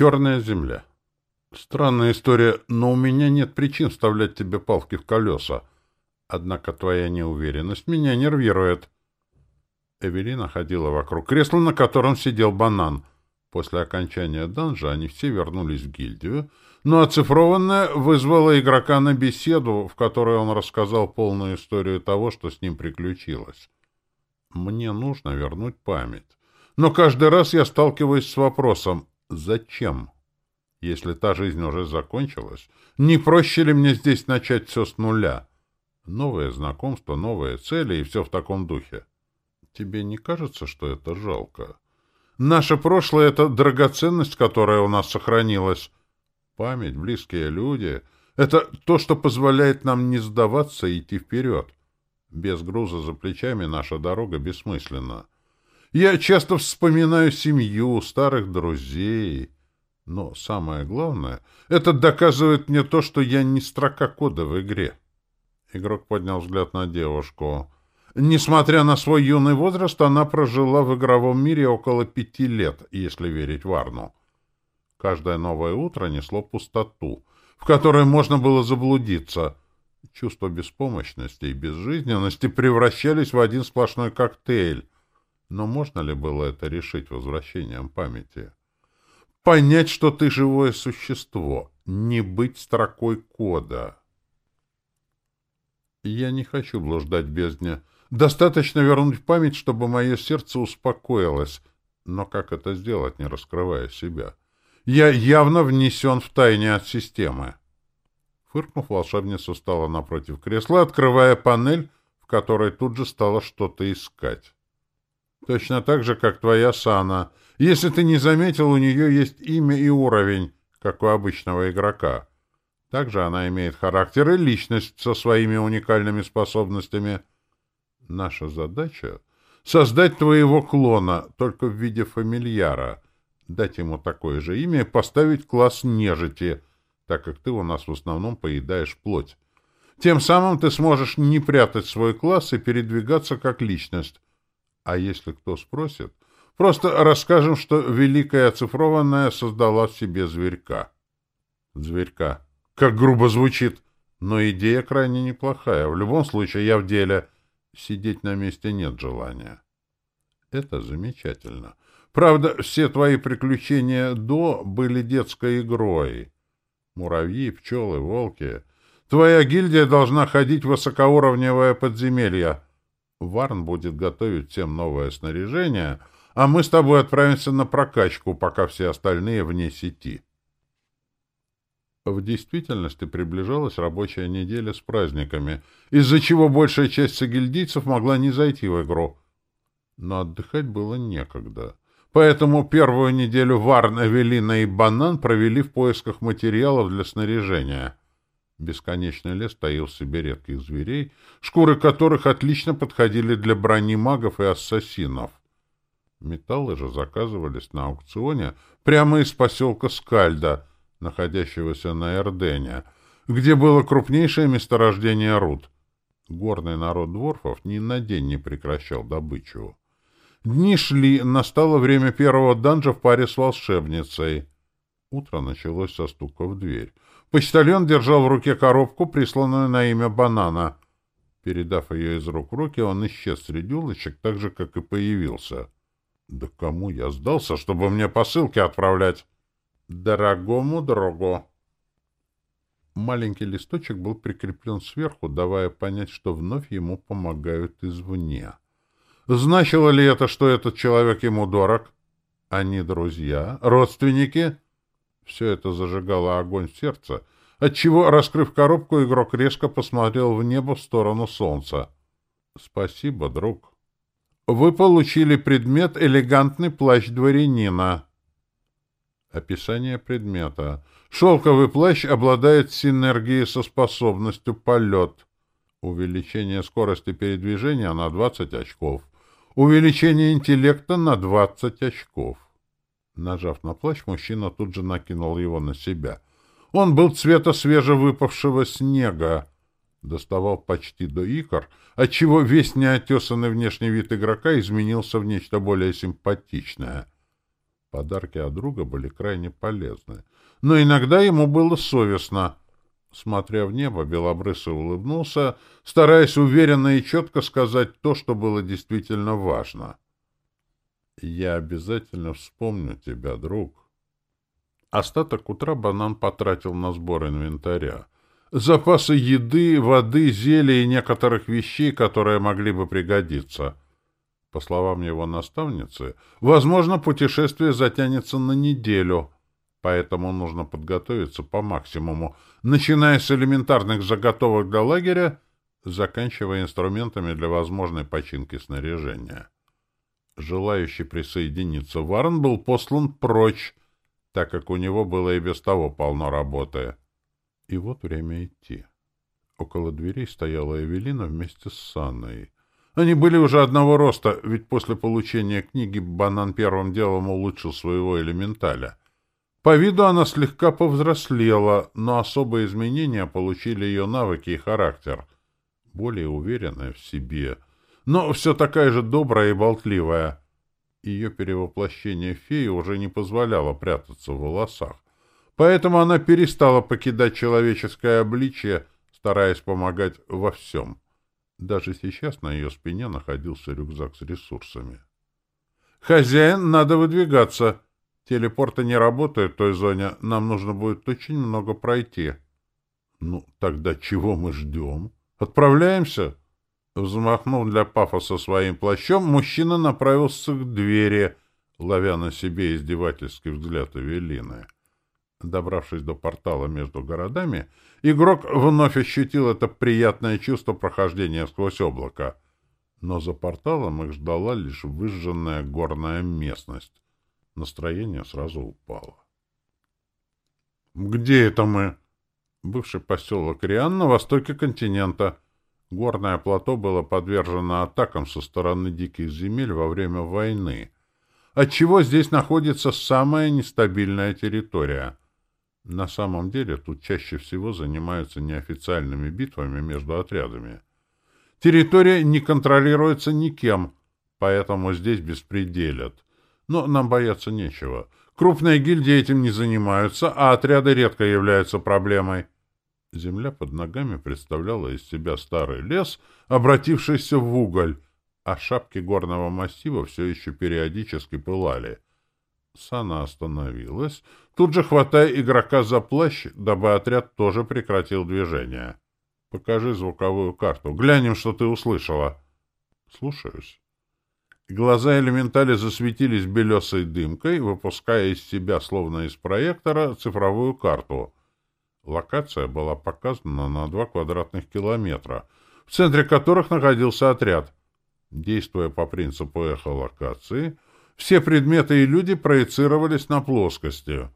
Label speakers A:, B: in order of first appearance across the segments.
A: Черная земля. Странная история, но у меня нет причин вставлять тебе палки в колеса. Однако твоя неуверенность меня нервирует. Эвелина ходила вокруг кресла, на котором сидел банан. После окончания данжа они все вернулись в гильдию, но оцифрованная вызвала игрока на беседу, в которой он рассказал полную историю того, что с ним приключилось. Мне нужно вернуть память. Но каждый раз я сталкиваюсь с вопросом «Зачем?» Если та жизнь уже закончилась, не проще ли мне здесь начать все с нуля? Новое знакомство, новые цели и все в таком духе. Тебе не кажется, что это жалко? Наше прошлое — это драгоценность, которая у нас сохранилась. Память, близкие люди — это то, что позволяет нам не сдаваться и идти вперед. Без груза за плечами наша дорога бессмысленна. Я часто вспоминаю семью, старых друзей. Но самое главное, это доказывает мне то, что я не строка кода в игре. Игрок поднял взгляд на девушку. Несмотря на свой юный возраст, она прожила в игровом мире около пяти лет, если верить Варну. Каждое новое утро несло пустоту, в которой можно было заблудиться. Чувство беспомощности и безжизненности превращались в один сплошной коктейль. Но можно ли было это решить возвращением памяти? Понять, что ты живое существо, не быть строкой кода. Я не хочу блуждать бездне. Достаточно вернуть память, чтобы мое сердце успокоилось. Но как это сделать, не раскрывая себя? Я явно внесен в тайне от системы. Фыркнув, волшебница стала напротив кресла, открывая панель, в которой тут же стало что-то искать. Точно так же, как твоя Сана. Если ты не заметил, у нее есть имя и уровень, как у обычного игрока. Также она имеет характер и личность со своими уникальными способностями. Наша задача — создать твоего клона, только в виде фамильяра, дать ему такое же имя и поставить класс нежити, так как ты у нас в основном поедаешь плоть. Тем самым ты сможешь не прятать свой класс и передвигаться как личность. А если кто спросит, просто расскажем, что Великая Оцифрованная создала в себе зверька. Зверька. Как грубо звучит. Но идея крайне неплохая. В любом случае, я в деле. Сидеть на месте нет желания. Это замечательно. Правда, все твои приключения до были детской игрой. Муравьи, пчелы, волки. Твоя гильдия должна ходить в высокоуровневое подземелье. Варн будет готовить всем новое снаряжение, а мы с тобой отправимся на прокачку, пока все остальные вне сети. В действительности приближалась рабочая неделя с праздниками, из-за чего большая часть сагильдийцев могла не зайти в игру. Но отдыхать было некогда. Поэтому первую неделю Варн, Эвелина и Банан провели в поисках материалов для снаряжения. Бесконечный лес таил в себе редких зверей, шкуры которых отлично подходили для брони магов и ассасинов. Металлы же заказывались на аукционе прямо из поселка Скальда — находящегося на Эрдене, где было крупнейшее месторождение руд. Горный народ дворфов ни на день не прекращал добычу. Дни шли, настало время первого данжа в паре с волшебницей. Утро началось со стука в дверь. Почтальон держал в руке коробку, присланную на имя банана. Передав ее из рук в руки, он исчез среди улочек, так же, как и появился. «Да кому я сдался, чтобы мне посылки отправлять?» Дорогому другу. Маленький листочек был прикреплен сверху, давая понять, что вновь ему помогают извне. Значило ли это, что этот человек ему дорог? Они друзья, родственники? Все это зажигало огонь в сердце, отчего, раскрыв коробку, игрок резко посмотрел в небо в сторону солнца. «Спасибо, друг. Вы получили предмет «Элегантный плащ дворянина». Описание предмета. Шелковый плащ обладает синергией со способностью полет. Увеличение скорости передвижения на 20 очков. Увеличение интеллекта на 20 очков. Нажав на плащ, мужчина тут же накинул его на себя. Он был цвета свежевыпавшего снега. Доставал почти до икр, отчего весь неотесанный внешний вид игрока изменился в нечто более симпатичное — Подарки от друга были крайне полезны. Но иногда ему было совестно. Смотря в небо, Белобрысый улыбнулся, стараясь уверенно и четко сказать то, что было действительно важно. «Я обязательно вспомню тебя, друг». Остаток утра банан потратил на сбор инвентаря. Запасы еды, воды, зелья и некоторых вещей, которые могли бы пригодиться. По словам его наставницы, возможно, путешествие затянется на неделю, поэтому нужно подготовиться по максимуму, начиная с элементарных заготовок для лагеря, заканчивая инструментами для возможной починки снаряжения. Желающий присоединиться Варн был послан прочь, так как у него было и без того полно работы. И вот время идти. Около дверей стояла Эвелина вместе с Санной. Они были уже одного роста, ведь после получения книги Банан первым делом улучшил своего элементаля. По виду она слегка повзрослела, но особые изменения получили ее навыки и характер. Более уверенная в себе, но все такая же добрая и болтливая. Ее перевоплощение феи уже не позволяло прятаться в волосах. Поэтому она перестала покидать человеческое обличие, стараясь помогать во всем. Даже сейчас на ее спине находился рюкзак с ресурсами. «Хозяин, надо выдвигаться. Телепорты не работают в той зоне. Нам нужно будет очень много пройти». «Ну, тогда чего мы ждем? Отправляемся?» Взмахнув для пафоса своим плащом, мужчина направился к двери, ловя на себе издевательский взгляд Эвелины. Добравшись до портала между городами, игрок вновь ощутил это приятное чувство прохождения сквозь облако. Но за порталом их ждала лишь выжженная горная местность. Настроение сразу упало. «Где это мы?» Бывший поселок Риан на востоке континента. Горное плато было подвержено атакам со стороны диких земель во время войны, отчего здесь находится самая нестабильная территория — на самом деле тут чаще всего занимаются неофициальными битвами между отрядами. Территория не контролируется никем, поэтому здесь беспределят. Но нам бояться нечего. Крупные гильдии этим не занимаются, а отряды редко являются проблемой. Земля под ногами представляла из себя старый лес, обратившийся в уголь, а шапки горного массива все еще периодически пылали — Сана остановилась, тут же хватая игрока за плащ, дабы отряд тоже прекратил движение. — Покажи звуковую карту. Глянем, что ты услышала. — Слушаюсь. Глаза элементали засветились белесой дымкой, выпуская из себя, словно из проектора, цифровую карту. Локация была показана на два квадратных километра, в центре которых находился отряд. Действуя по принципу эхолокации, все предметы и люди проецировались на плоскости.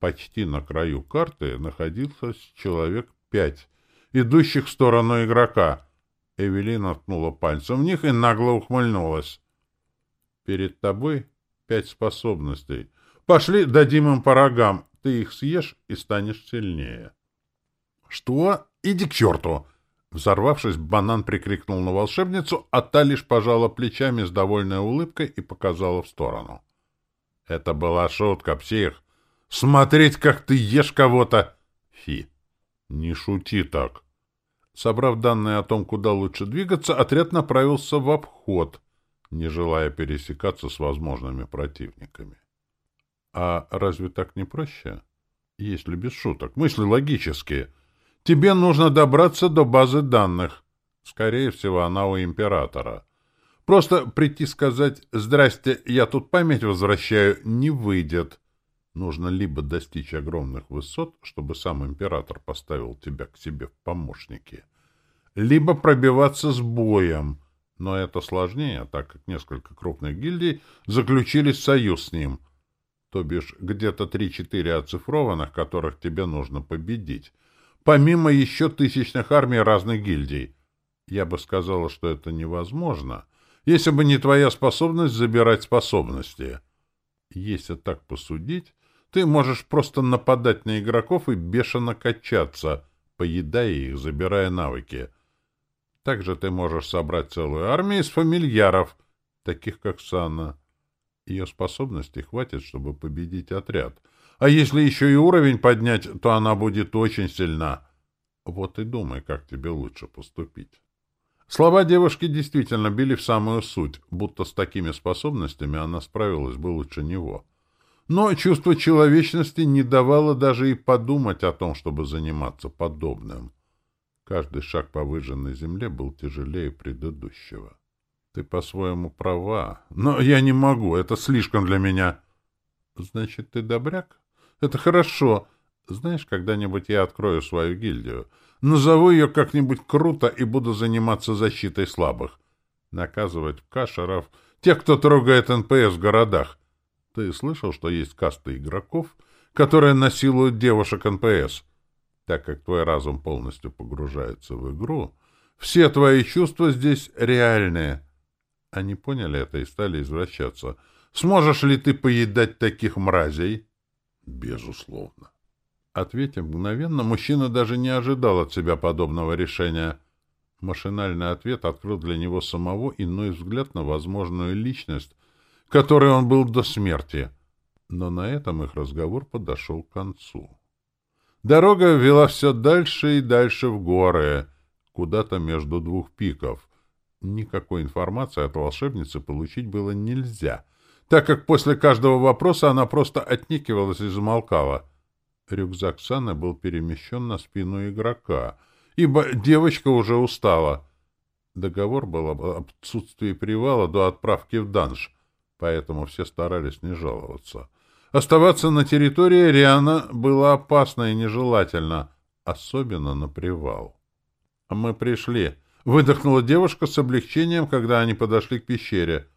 A: Почти на краю карты находился человек пять, идущих в сторону игрока. Эвелина ткнула пальцем в них и нагло ухмыльнулась. «Перед тобой пять способностей. Пошли, дадим им по рогам. Ты их съешь и станешь сильнее». «Что? Иди к черту!» Взорвавшись, банан прикрикнул на волшебницу, а та лишь пожала плечами с довольной улыбкой и показала в сторону. «Это была шутка, псих! Смотреть, как ты ешь кого-то!» «Фи! Не шути так!» Собрав данные о том, куда лучше двигаться, отряд направился в обход, не желая пересекаться с возможными противниками. «А разве так не проще?» «Если без шуток. Мысли логические». Тебе нужно добраться до базы данных. Скорее всего, она у императора. Просто прийти сказать «Здрасте, я тут память возвращаю» не выйдет. Нужно либо достичь огромных высот, чтобы сам император поставил тебя к себе в помощники, либо пробиваться с боем. Но это сложнее, так как несколько крупных гильдий заключили союз с ним. То бишь где-то три-четыре оцифрованных, которых тебе нужно победить — помимо еще тысячных армий разных гильдий. Я бы сказала, что это невозможно, если бы не твоя способность забирать способности. Если так посудить, ты можешь просто нападать на игроков и бешено качаться, поедая их, забирая навыки. Также ты можешь собрать целую армию из фамильяров, таких как Сана. Ее способностей хватит, чтобы победить отряд. А если еще и уровень поднять, то она будет очень сильна. Вот и думай, как тебе лучше поступить. Слова девушки действительно били в самую суть, будто с такими способностями она справилась бы лучше него. Но чувство человечности не давало даже и подумать о том, чтобы заниматься подобным. Каждый шаг по выжженной земле был тяжелее предыдущего. Ты по-своему права, но я не могу, это слишком для меня. Значит, ты добряк? Это хорошо. Знаешь, когда-нибудь я открою свою гильдию. Назову ее как-нибудь круто и буду заниматься защитой слабых. Наказывать ПКшеров, тех, кто трогает НПС в городах. Ты слышал, что есть касты игроков, которые насилуют девушек НПС? Так как твой разум полностью погружается в игру, все твои чувства здесь реальные. Они поняли это и стали извращаться. Сможешь ли ты поедать таких мразей? Безусловно. Ответив мгновенно, мужчина даже не ожидал от себя подобного решения. Машинальный ответ открыл для него самого иной взгляд на возможную личность, которой он был до смерти. Но на этом их разговор подошел к концу. Дорога вела все дальше и дальше в горы, куда-то между двух пиков. Никакой информации от волшебницы получить было нельзя, так как после каждого вопроса она просто отникивалась и замолкала — Рюкзак Саны был перемещен на спину игрока, ибо девочка уже устала. Договор был об отсутствии привала до отправки в данж, поэтому все старались не жаловаться. Оставаться на территории Риана было опасно и нежелательно, особенно на привал. «Мы пришли», — выдохнула девушка с облегчением, когда они подошли к пещере.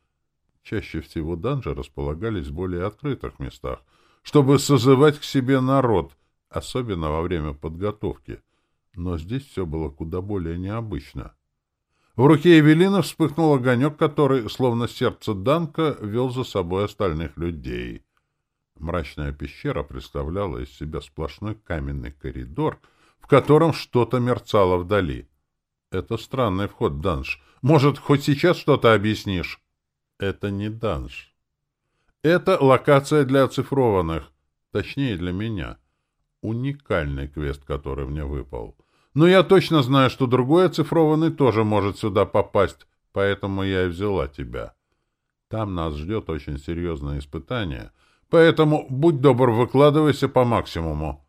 A: Чаще всего данжи располагались в более открытых местах — чтобы созывать к себе народ, особенно во время подготовки. Но здесь все было куда более необычно. В руке Эвелины вспыхнул огонек, который, словно сердце Данка, вел за собой остальных людей. Мрачная пещера представляла из себя сплошной каменный коридор, в котором что-то мерцало вдали. Это странный вход, Данж. Может, хоть сейчас что-то объяснишь? Это не Данж. Это локация для оцифрованных, точнее для меня. Уникальный квест, который мне выпал. Но я точно знаю, что другой оцифрованный тоже может сюда попасть, поэтому я и взяла тебя. Там нас ждет очень серьезное испытание, поэтому будь добр, выкладывайся по максимуму.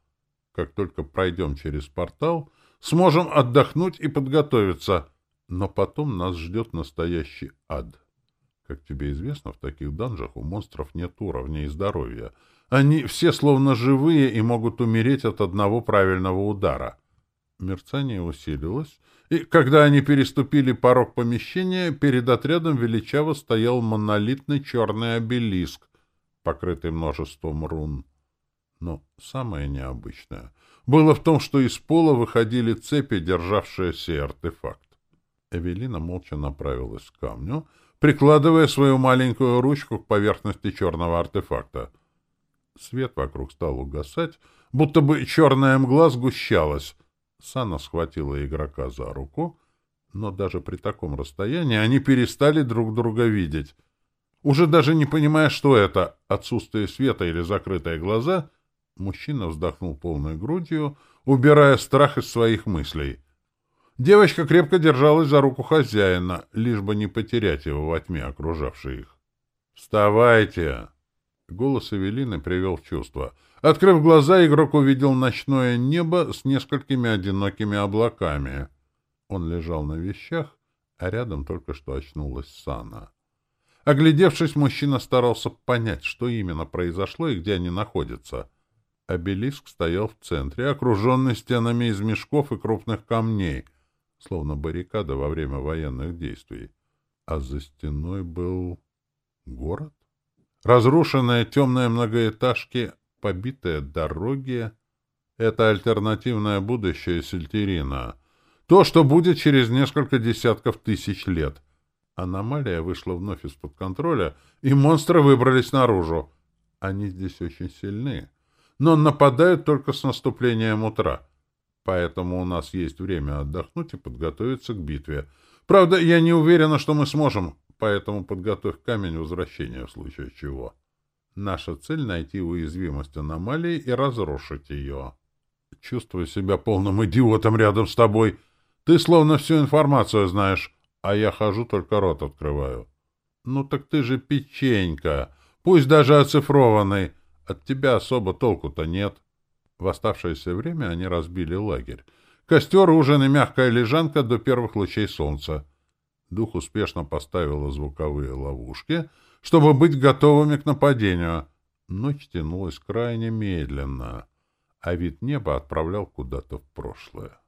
A: Как только пройдем через портал, сможем отдохнуть и подготовиться, но потом нас ждет настоящий ад. Как тебе известно, в таких данжах у монстров нет уровня и здоровья. Они все словно живые и могут умереть от одного правильного удара. Мерцание усилилось, и когда они переступили порог помещения, перед отрядом величаво стоял монолитный черный обелиск, покрытый множеством рун. Но самое необычное было в том, что из пола выходили цепи, державшие сей артефакт. Эвелина молча направилась к камню, прикладывая свою маленькую ручку к поверхности черного артефакта. Свет вокруг стал угасать, будто бы черная мгла сгущалась. Сана схватила игрока за руку, но даже при таком расстоянии они перестали друг друга видеть. Уже даже не понимая, что это, отсутствие света или закрытые глаза, мужчина вздохнул полной грудью, убирая страх из своих мыслей — Девочка крепко держалась за руку хозяина, лишь бы не потерять его во тьме, окружавшей их. «Вставайте!» Голос Эвелины привел в чувство. Открыв глаза, игрок увидел ночное небо с несколькими одинокими облаками. Он лежал на вещах, а рядом только что очнулась Сана. Оглядевшись, мужчина старался понять, что именно произошло и где они находятся. Обелиск стоял в центре, окруженный стенами из мешков и крупных камней — словно баррикада во время военных действий. А за стеной был город? Разрушенные темные многоэтажки, побитые дороги — это альтернативное будущее Сельтерина. То, что будет через несколько десятков тысяч лет. Аномалия вышла вновь из-под контроля, и монстры выбрались наружу. Они здесь очень сильны, но нападают только с наступлением утра — Поэтому у нас есть время отдохнуть и подготовиться к битве. Правда, я не уверена, что мы сможем. поэтому подготовь камень возвращения в случае чего. Наша цель — найти уязвимость аномалии и разрушить ее. Чувствую себя полным идиотом рядом с тобой. Ты словно всю информацию знаешь, а я хожу, только рот открываю. Ну так ты же печенька, пусть даже оцифрованный. От тебя особо толку-то нет. В оставшееся время они разбили лагерь. Костер, ужин и мягкая лежанка до первых лучей солнца. Дух успешно поставила звуковые ловушки, чтобы быть готовыми к нападению. Ночь тянулась крайне медленно, а вид неба отправлял куда-то в прошлое.